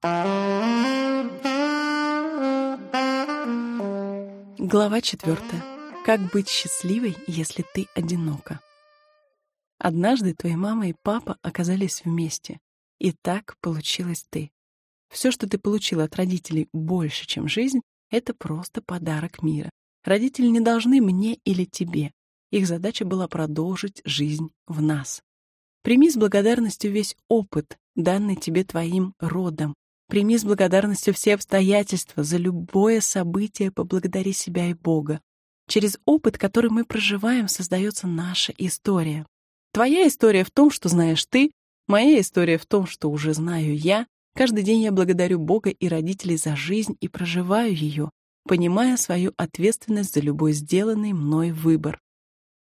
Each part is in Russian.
Глава четвертая. Как быть счастливой, если ты одинока? Однажды твоя мама и папа оказались вместе, и так получилось ты. Все, что ты получила от родителей больше, чем жизнь, это просто подарок мира. Родители не должны мне или тебе. Их задача была продолжить жизнь в нас. Прими с благодарностью весь опыт, данный тебе твоим родом. Прими с благодарностью все обстоятельства, за любое событие поблагодари себя и Бога. Через опыт, который мы проживаем, создается наша история. Твоя история в том, что знаешь ты, моя история в том, что уже знаю я. Каждый день я благодарю Бога и родителей за жизнь и проживаю ее, понимая свою ответственность за любой сделанный мной выбор.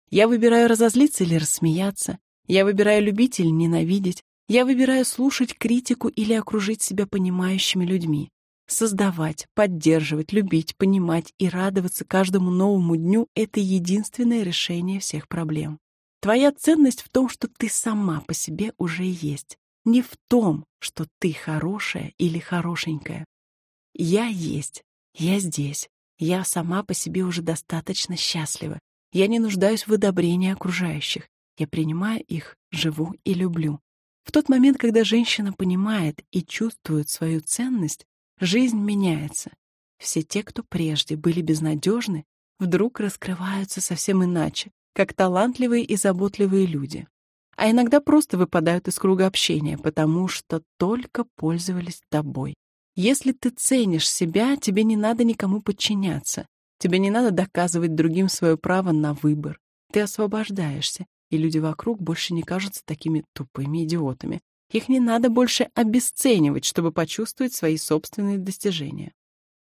Я выбираю разозлиться или рассмеяться. Я выбираю любить или ненавидеть. Я выбираю слушать критику или окружить себя понимающими людьми. Создавать, поддерживать, любить, понимать и радоваться каждому новому дню — это единственное решение всех проблем. Твоя ценность в том, что ты сама по себе уже есть, не в том, что ты хорошая или хорошенькая. Я есть, я здесь, я сама по себе уже достаточно счастлива. Я не нуждаюсь в одобрении окружающих. Я принимаю их, живу и люблю. В тот момент, когда женщина понимает и чувствует свою ценность, жизнь меняется. Все те, кто прежде были безнадежны, вдруг раскрываются совсем иначе, как талантливые и заботливые люди. А иногда просто выпадают из круга общения, потому что только пользовались тобой. Если ты ценишь себя, тебе не надо никому подчиняться. Тебе не надо доказывать другим свое право на выбор. Ты освобождаешься, и люди вокруг больше не кажутся такими тупыми идиотами. Их не надо больше обесценивать, чтобы почувствовать свои собственные достижения.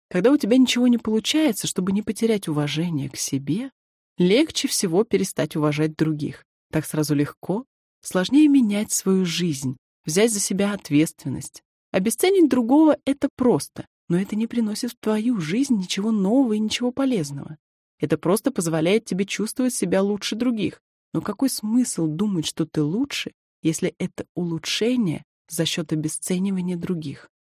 Когда у тебя ничего не получается, чтобы не потерять уважение к себе, легче всего перестать уважать других. Так сразу легко. Сложнее менять свою жизнь, взять за себя ответственность. Обесценить другого — это просто, но это не приносит в твою жизнь ничего нового и ничего полезного. Это просто позволяет тебе чувствовать себя лучше других, но какой смысл думать, что ты лучше, если это улучшение за счет обесценивания других?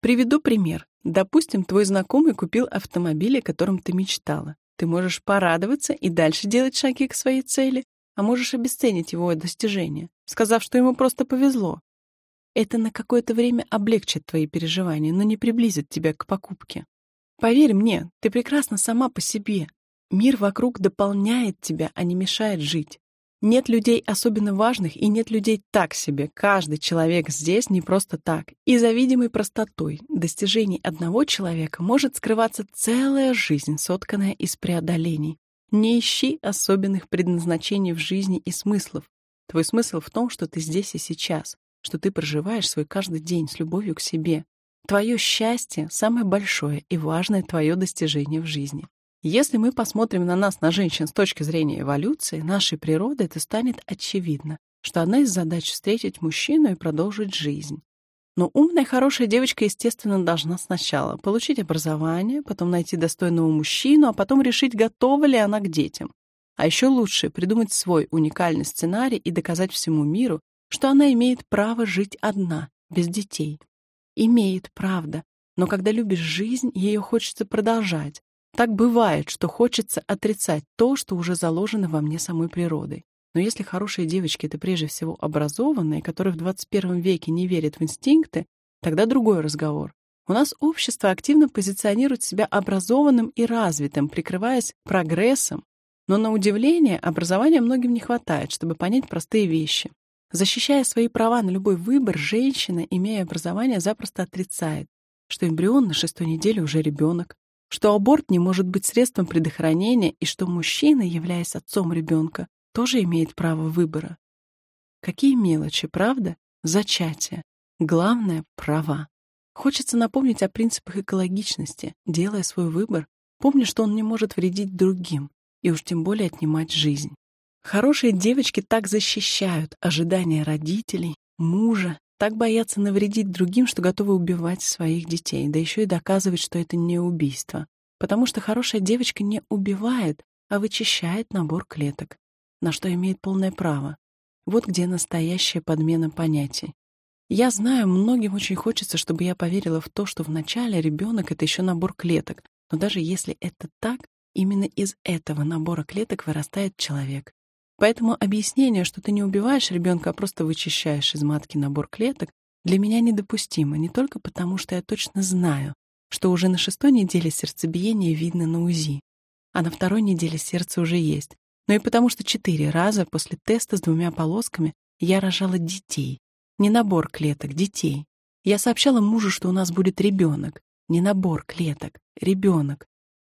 Приведу пример. Допустим, твой знакомый купил автомобиль, о котором ты мечтала. Ты можешь порадоваться и дальше делать шаги к своей цели, а можешь обесценить его достижение, сказав, что ему просто повезло. Это на какое-то время облегчит твои переживания, но не приблизит тебя к покупке. Поверь мне, ты прекрасна сама по себе. Мир вокруг дополняет тебя, а не мешает жить. Нет людей особенно важных и нет людей так себе. Каждый человек здесь не просто так. И за видимой простотой достижений одного человека может скрываться целая жизнь, сотканная из преодолений. Не ищи особенных предназначений в жизни и смыслов. Твой смысл в том, что ты здесь и сейчас, что ты проживаешь свой каждый день с любовью к себе. Твое счастье — самое большое и важное твое достижение в жизни. Если мы посмотрим на нас, на женщин, с точки зрения эволюции, нашей природы, это станет очевидно, что одна из задач — встретить мужчину и продолжить жизнь. Но умная, хорошая девочка, естественно, должна сначала получить образование, потом найти достойного мужчину, а потом решить, готова ли она к детям. А еще лучше придумать свой уникальный сценарий и доказать всему миру, что она имеет право жить одна, без детей. Имеет, правда, но когда любишь жизнь, ее хочется продолжать, так бывает, что хочется отрицать то, что уже заложено во мне самой природой. Но если хорошие девочки — это прежде всего образованные, которые в 21 веке не верят в инстинкты, тогда другой разговор. У нас общество активно позиционирует себя образованным и развитым, прикрываясь прогрессом, но на удивление образования многим не хватает, чтобы понять простые вещи. Защищая свои права на любой выбор, женщина, имея образование, запросто отрицает, что эмбрион на шестой неделе уже ребенок, что аборт не может быть средством предохранения и что мужчина, являясь отцом ребенка, тоже имеет право выбора. Какие мелочи, правда? Зачатие. Главное — права. Хочется напомнить о принципах экологичности, делая свой выбор, помня, что он не может вредить другим и уж тем более отнимать жизнь. Хорошие девочки так защищают ожидания родителей, мужа, так боятся навредить другим, что готовы убивать своих детей, да еще и доказывать, что это не убийство. Потому что хорошая девочка не убивает, а вычищает набор клеток, на что имеет полное право. Вот где настоящая подмена понятий. Я знаю, многим очень хочется, чтобы я поверила в то, что вначале ребенок — это еще набор клеток. Но даже если это так, именно из этого набора клеток вырастает человек. Поэтому объяснение, что ты не убиваешь ребенка, а просто вычищаешь из матки набор клеток, для меня недопустимо не только потому, что я точно знаю, что уже на шестой неделе сердцебиение видно на УЗИ, а на второй неделе сердце уже есть, но и потому, что четыре раза после теста с двумя полосками я рожала детей. Не набор клеток, детей. Я сообщала мужу, что у нас будет ребенок. Не набор клеток, ребенок.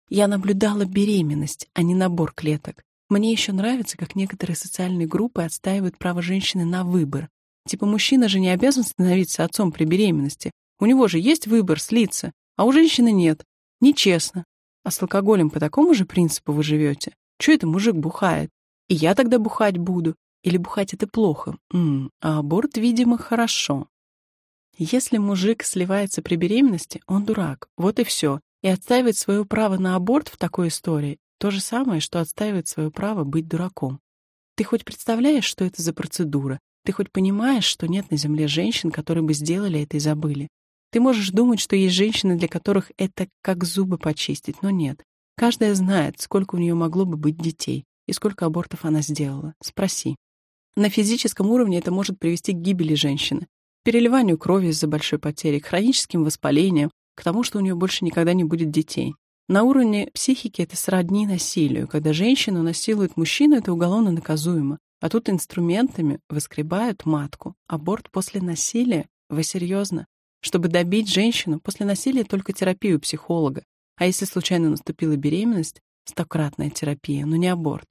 Я наблюдала беременность, а не набор клеток. Мне еще нравится, как некоторые социальные группы отстаивают право женщины на выбор. Типа мужчина же не обязан становиться отцом при беременности. У него же есть выбор слиться, а у женщины нет. Нечестно. А с алкоголем по такому же принципу вы живете? Че это мужик бухает? И я тогда бухать буду. Или бухать это плохо? М -м, а аборт, видимо, хорошо. Если мужик сливается при беременности, он дурак. Вот и все. И отстаивает свое право на аборт в такой истории то же самое, что отстаивает свое право быть дураком. Ты хоть представляешь, что это за процедура? Ты хоть понимаешь, что нет на земле женщин, которые бы сделали это и забыли? Ты можешь думать, что есть женщины, для которых это как зубы почистить, но нет. Каждая знает, сколько у нее могло бы быть детей и сколько абортов она сделала. Спроси. На физическом уровне это может привести к гибели женщины, переливанию крови из-за большой потери, к хроническим воспалениям, к тому, что у нее больше никогда не будет детей. На уровне психики это сродни насилию. Когда женщину насилует мужчина, это уголовно наказуемо. А тут инструментами выскребают матку. Аборт после насилия? Вы серьезно? Чтобы добить женщину, после насилия только терапию психолога. А если случайно наступила беременность, стократная терапия, но не аборт.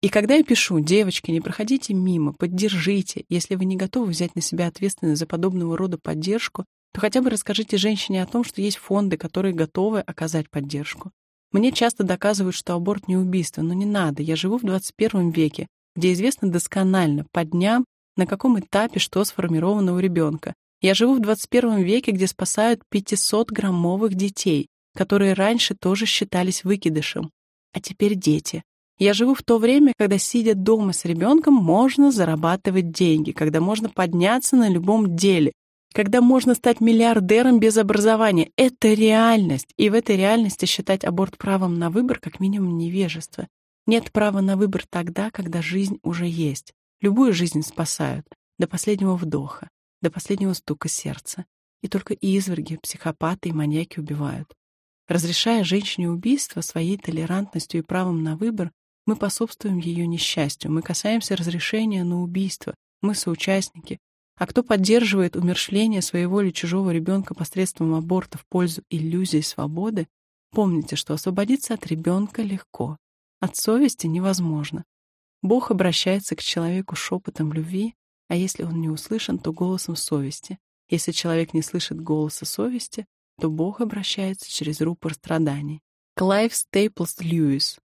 И когда я пишу, девочки, не проходите мимо, поддержите, если вы не готовы взять на себя ответственность за подобного рода поддержку, то хотя бы расскажите женщине о том, что есть фонды, которые готовы оказать поддержку. Мне часто доказывают, что аборт не убийство, но не надо. Я живу в 21 веке, где известно досконально, по дням, на каком этапе что сформировано у ребенка. Я живу в 21 веке, где спасают 500-граммовых детей, которые раньше тоже считались выкидышем. А теперь дети. Я живу в то время, когда, сидя дома с ребенком, можно зарабатывать деньги, когда можно подняться на любом деле, когда можно стать миллиардером без образования. Это реальность, и в этой реальности считать аборт правом на выбор как минимум невежество. Нет права на выбор тогда, когда жизнь уже есть. Любую жизнь спасают, до последнего вдоха, до последнего стука сердца. И только изверги, психопаты и маньяки убивают. Разрешая женщине убийство своей толерантностью и правом на выбор, мы пособствуем ее несчастью, мы касаемся разрешения на убийство, мы соучастники, а кто поддерживает умершление своего или чужого ребенка посредством аборта в пользу иллюзии свободы, помните, что освободиться от ребенка легко, от совести невозможно. Бог обращается к человеку шепотом любви, а если он не услышан, то голосом совести. Если человек не слышит голоса совести, то Бог обращается через рупор страданий. Клайв Стейплс Льюис.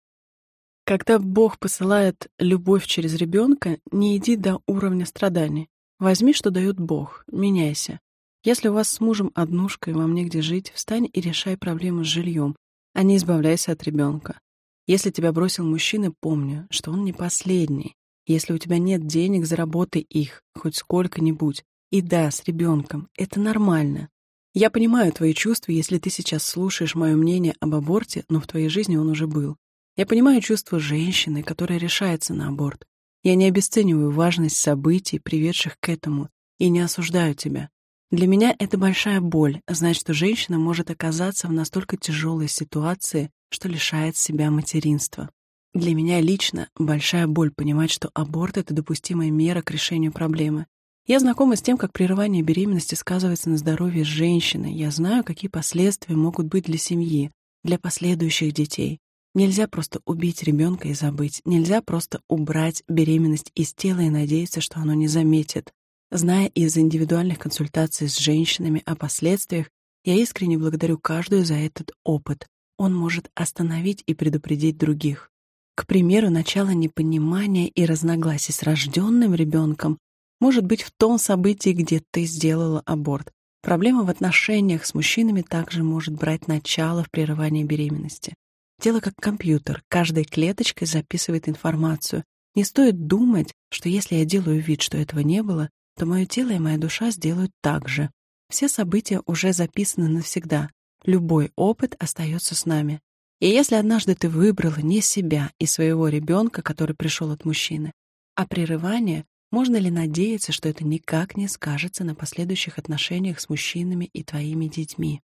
Когда Бог посылает любовь через ребенка, не иди до уровня страданий. Возьми, что дает Бог, меняйся. Если у вас с мужем однушка и вам негде жить, встань и решай проблему с жильем, а не избавляйся от ребенка. Если тебя бросил мужчина, помни, что он не последний. Если у тебя нет денег, заработай их, хоть сколько-нибудь. И да, с ребенком. Это нормально. Я понимаю твои чувства, если ты сейчас слушаешь мое мнение об аборте, но в твоей жизни он уже был. Я понимаю чувства женщины, которая решается на аборт. Я не обесцениваю важность событий, приведших к этому, и не осуждаю тебя. Для меня это большая боль, знать, что женщина может оказаться в настолько тяжелой ситуации, что лишает себя материнства. Для меня лично большая боль понимать, что аборт — это допустимая мера к решению проблемы. Я знакома с тем, как прерывание беременности сказывается на здоровье женщины. Я знаю, какие последствия могут быть для семьи, для последующих детей. Нельзя просто убить ребенка и забыть. Нельзя просто убрать беременность из тела и надеяться, что оно не заметит. Зная из индивидуальных консультаций с женщинами о последствиях, я искренне благодарю каждую за этот опыт. Он может остановить и предупредить других. К примеру, начало непонимания и разногласий с рожденным ребенком может быть в том событии, где ты сделала аборт. Проблема в отношениях с мужчинами также может брать начало в прерывании беременности. Тело как компьютер, каждой клеточкой записывает информацию. Не стоит думать, что если я делаю вид, что этого не было, то мое тело и моя душа сделают так же. Все события уже записаны навсегда. Любой опыт остается с нами. И если однажды ты выбрала не себя и своего ребенка, который пришел от мужчины, а прерывание, можно ли надеяться, что это никак не скажется на последующих отношениях с мужчинами и твоими детьми?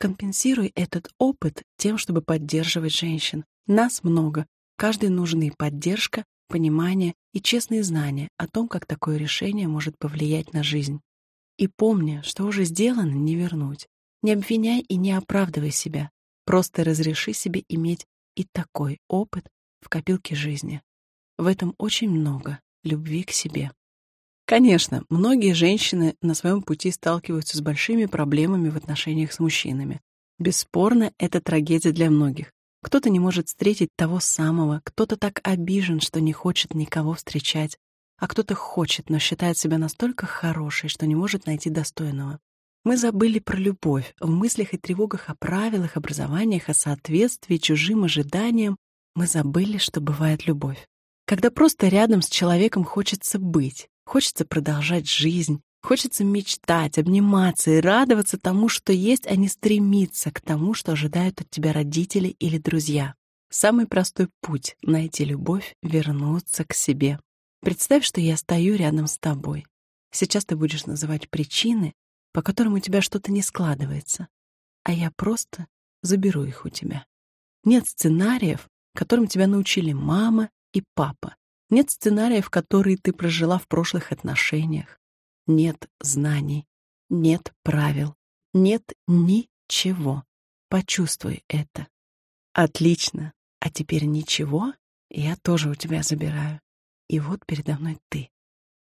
Компенсируй этот опыт тем, чтобы поддерживать женщин. Нас много. Каждой нужны поддержка, понимание и честные знания о том, как такое решение может повлиять на жизнь. И помни, что уже сделано, не вернуть. Не обвиняй и не оправдывай себя. Просто разреши себе иметь и такой опыт в копилке жизни. В этом очень много любви к себе. Конечно, многие женщины на своем пути сталкиваются с большими проблемами в отношениях с мужчинами. Бесспорно, это трагедия для многих. Кто-то не может встретить того самого, кто-то так обижен, что не хочет никого встречать, а кто-то хочет, но считает себя настолько хорошей, что не может найти достойного. Мы забыли про любовь. В мыслях и тревогах о правилах, образованиях, о соответствии чужим ожиданиям мы забыли, что бывает любовь. Когда просто рядом с человеком хочется быть, хочется продолжать жизнь, хочется мечтать, обниматься и радоваться тому, что есть, а не стремиться к тому, что ожидают от тебя родители или друзья. Самый простой путь — найти любовь, вернуться к себе. Представь, что я стою рядом с тобой. Сейчас ты будешь называть причины, по которым у тебя что-то не складывается, а я просто заберу их у тебя. Нет сценариев, которым тебя научили мама и папа. Нет сценариев, которые ты прожила в прошлых отношениях. Нет знаний, нет правил, нет ничего. Почувствуй это. Отлично. А теперь ничего я тоже у тебя забираю. И вот передо мной ты.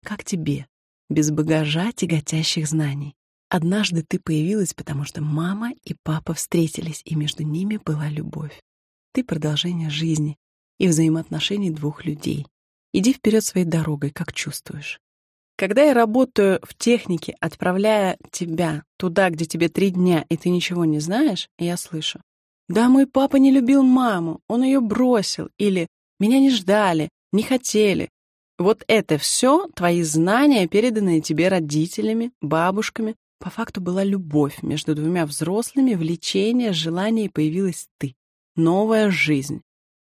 Как тебе, без багажа тяготящих знаний? Однажды ты появилась, потому что мама и папа встретились, и между ними была любовь. Ты продолжение жизни и взаимоотношений двух людей. Иди вперед своей дорогой, как чувствуешь. Когда я работаю в технике, отправляя тебя туда, где тебе три дня, и ты ничего не знаешь, я слышу. Да, мой папа не любил маму, он ее бросил, или меня не ждали, не хотели. Вот это все твои знания, переданные тебе родителями, бабушками, по факту была любовь между двумя взрослыми, влечение, желание, и появилась ты. Новая жизнь.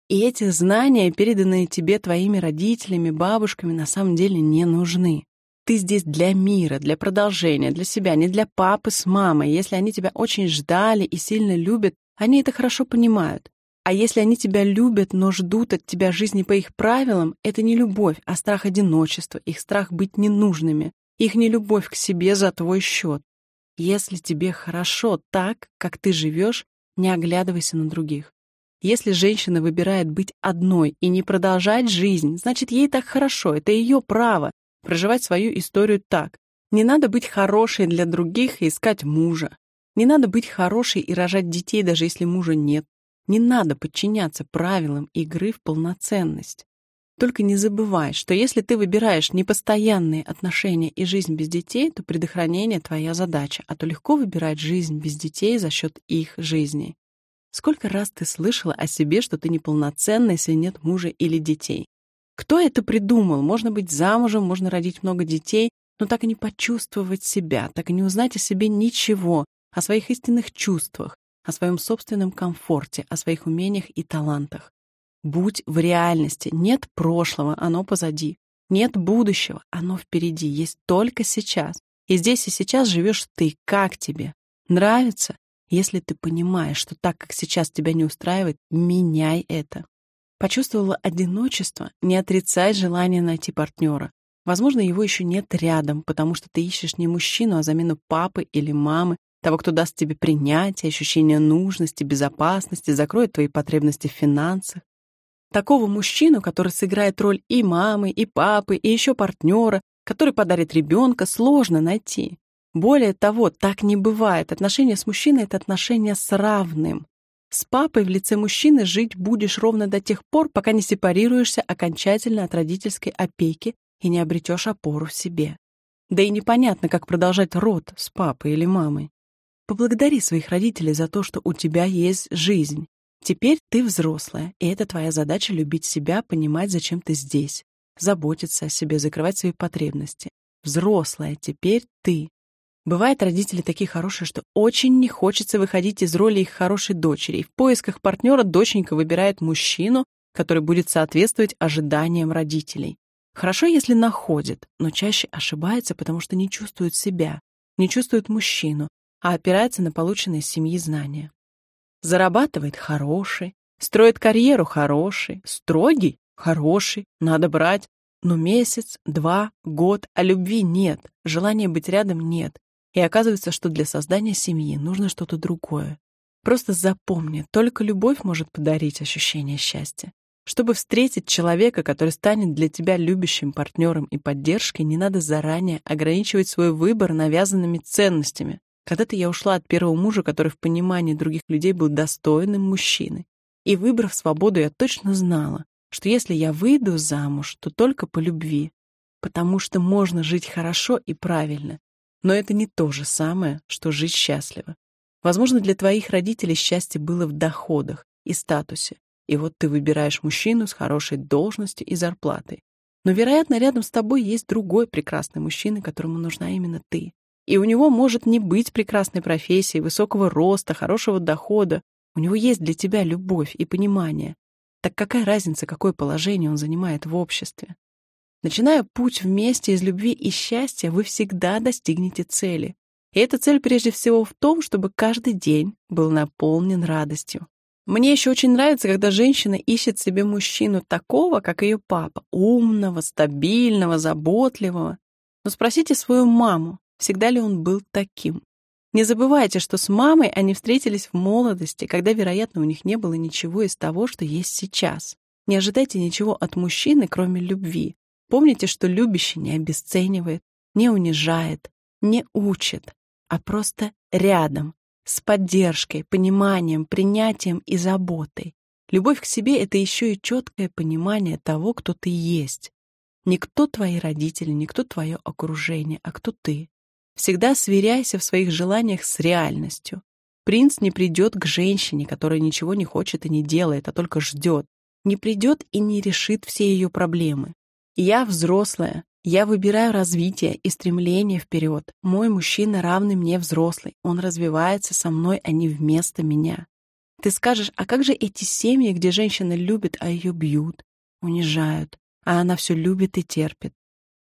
И эти знания, переданные тебе твоими родителями, бабушками, на самом деле не нужны. Ты здесь для мира, для продолжения, для себя, не для папы с мамой. Если они тебя очень ждали и сильно любят, они это хорошо понимают. А если они тебя любят, но ждут от тебя жизни по их правилам, это не любовь, а страх одиночества, их страх быть ненужными, их нелюбовь к себе за твой счет. Если тебе хорошо так, как ты живешь, не оглядывайся на других. Если женщина выбирает быть одной и не продолжать жизнь, значит, ей так хорошо, это ее право проживать свою историю так. Не надо быть хорошей для других и искать мужа. Не надо быть хорошей и рожать детей, даже если мужа нет. Не надо подчиняться правилам игры в полноценность. Только не забывай, что если ты выбираешь непостоянные отношения и жизнь без детей, то предохранение — твоя задача, а то легко выбирать жизнь без детей за счет их жизни. Сколько раз ты слышала о себе, что ты неполноценна, если нет мужа или детей? Кто это придумал? Можно быть замужем, можно родить много детей, но так и не почувствовать себя, так и не узнать о себе ничего, о своих истинных чувствах, о своем собственном комфорте, о своих умениях и талантах. Будь в реальности. Нет прошлого, оно позади. Нет будущего, оно впереди. Есть только сейчас. И здесь и сейчас живешь ты. Как тебе? Нравится? Если ты понимаешь, что так, как сейчас тебя не устраивает, меняй это. Почувствовала одиночество, не отрицай желание найти партнера. Возможно, его еще нет рядом, потому что ты ищешь не мужчину, а замену папы или мамы, того, кто даст тебе принятие, ощущение нужности, безопасности, закроет твои потребности в финансах. Такого мужчину, который сыграет роль и мамы, и папы, и еще партнера, который подарит ребенка, сложно найти. Более того, так не бывает. Отношения с мужчиной — это отношения с равным. С папой в лице мужчины жить будешь ровно до тех пор, пока не сепарируешься окончательно от родительской опеки и не обретешь опору в себе. Да и непонятно, как продолжать род с папой или мамой. Поблагодари своих родителей за то, что у тебя есть жизнь, Теперь ты взрослая, и это твоя задача любить себя, понимать, зачем ты здесь, заботиться о себе, закрывать свои потребности. взрослая, теперь ты. Бывает, родители такие хорошие, что очень не хочется выходить из роли их хорошей дочери, и в поисках партнера доченька выбирает мужчину, который будет соответствовать ожиданиям родителей. Хорошо, если находит, но чаще ошибается, потому что не чувствует себя, не чувствует мужчину, а опирается на полученные с семьи знания. Зарабатывает хороший, строит карьеру хороший, строгий хороший, надо брать, но месяц, два, год, а любви нет, желания быть рядом нет. И оказывается, что для создания семьи нужно что-то другое. Просто запомни, только любовь может подарить ощущение счастья. Чтобы встретить человека, который станет для тебя любящим партнером и поддержкой, не надо заранее ограничивать свой выбор навязанными ценностями. Когда-то я ушла от первого мужа, который в понимании других людей был достойным мужчиной. И выбрав свободу, я точно знала, что если я выйду замуж, то только по любви, потому что можно жить хорошо и правильно. Но это не то же самое, что жить счастливо. Возможно, для твоих родителей счастье было в доходах и статусе, и вот ты выбираешь мужчину с хорошей должностью и зарплатой. Но, вероятно, рядом с тобой есть другой прекрасный мужчина, которому нужна именно ты. И у него может не быть прекрасной профессии, высокого роста, хорошего дохода. У него есть для тебя любовь и понимание. Так какая разница, какое положение он занимает в обществе? Начиная путь вместе из любви и счастья, вы всегда достигнете цели. И эта цель прежде всего в том, чтобы каждый день был наполнен радостью. Мне еще очень нравится, когда женщина ищет себе мужчину такого, как ее папа, умного, стабильного, заботливого. Но спросите свою маму, всегда ли он был таким. Не забывайте, что с мамой они встретились в молодости, когда, вероятно, у них не было ничего из того, что есть сейчас. Не ожидайте ничего от мужчины, кроме любви. Помните, что любящий не обесценивает, не унижает, не учит, а просто рядом, с поддержкой, пониманием, принятием и заботой. Любовь к себе — это еще и четкое понимание того, кто ты есть. Не кто твои родители, не кто твое окружение, а кто ты. Всегда сверяйся в своих желаниях с реальностью. Принц не придет к женщине, которая ничего не хочет и не делает, а только ждет. Не придет и не решит все ее проблемы. Я взрослая, я выбираю развитие и стремление вперед. Мой мужчина равный мне взрослый. Он развивается со мной, а не вместо меня. Ты скажешь, а как же эти семьи, где женщина любит, а ее бьют, унижают, а она все любит и терпит?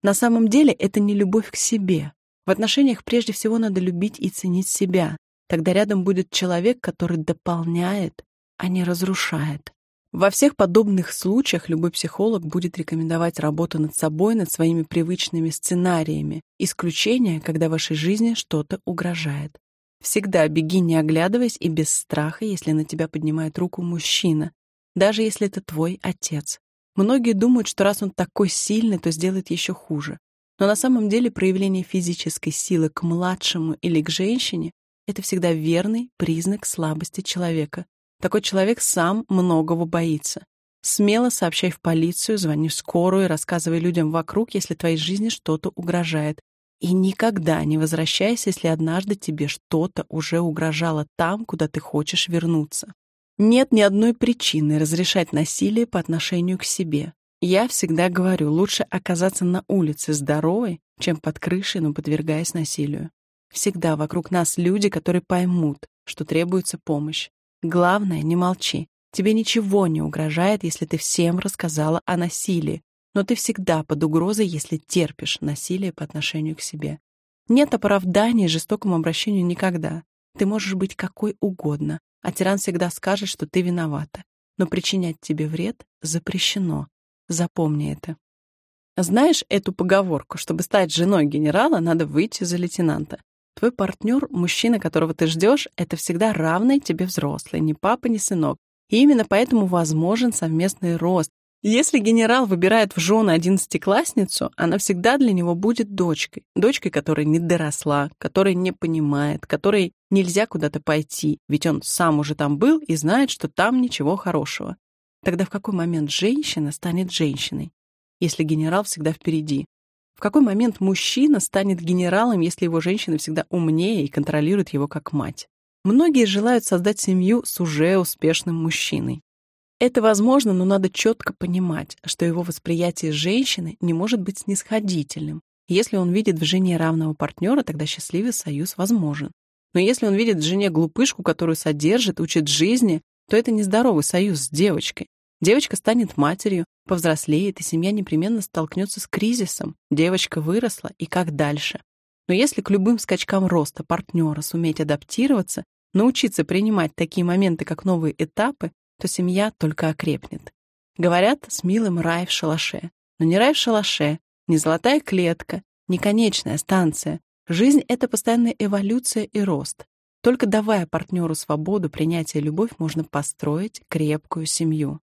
На самом деле это не любовь к себе. В отношениях прежде всего надо любить и ценить себя. Тогда рядом будет человек, который дополняет, а не разрушает. Во всех подобных случаях любой психолог будет рекомендовать работу над собой, над своими привычными сценариями. Исключение, когда вашей жизни что-то угрожает. Всегда беги, не оглядываясь и без страха, если на тебя поднимает руку мужчина, даже если это твой отец. Многие думают, что раз он такой сильный, то сделает еще хуже. Но на самом деле проявление физической силы к младшему или к женщине — это всегда верный признак слабости человека. Такой человек сам многого боится. Смело сообщай в полицию, звони в скорую, рассказывай людям вокруг, если твоей жизни что-то угрожает. И никогда не возвращайся, если однажды тебе что-то уже угрожало там, куда ты хочешь вернуться. Нет ни одной причины разрешать насилие по отношению к себе. Я всегда говорю, лучше оказаться на улице здоровой, чем под крышей, но подвергаясь насилию. Всегда вокруг нас люди, которые поймут, что требуется помощь. Главное, не молчи. Тебе ничего не угрожает, если ты всем рассказала о насилии, но ты всегда под угрозой, если терпишь насилие по отношению к себе. Нет оправдания жестокому обращению никогда. Ты можешь быть какой угодно, а тиран всегда скажет, что ты виновата. Но причинять тебе вред запрещено. Запомни это. Знаешь эту поговорку, чтобы стать женой генерала, надо выйти за лейтенанта. Твой партнер, мужчина, которого ты ждешь, это всегда равный тебе взрослый, ни папа, ни сынок. И именно поэтому возможен совместный рост. Если генерал выбирает в жены одиннадцатиклассницу, она всегда для него будет дочкой. Дочкой, которая не доросла, которая не понимает, которой нельзя куда-то пойти, ведь он сам уже там был и знает, что там ничего хорошего. Тогда в какой момент женщина станет женщиной, если генерал всегда впереди? Какой момент мужчина станет генералом, если его женщина всегда умнее и контролирует его как мать? Многие желают создать семью с уже успешным мужчиной. Это возможно, но надо четко понимать, что его восприятие женщины не может быть снисходительным. Если он видит в жене равного партнера, тогда счастливый союз возможен. Но если он видит в жене глупышку, которую содержит, учит жизни, то это нездоровый союз с девочкой. Девочка станет матерью, повзрослеет, и семья непременно столкнется с кризисом. Девочка выросла, и как дальше? Но если к любым скачкам роста партнера суметь адаптироваться, научиться принимать такие моменты, как новые этапы, то семья только окрепнет. Говорят, с милым рай в шалаше. Но не рай в шалаше, не золотая клетка, не конечная станция. Жизнь — это постоянная эволюция и рост. Только давая партнеру свободу, принятие и любовь, можно построить крепкую семью.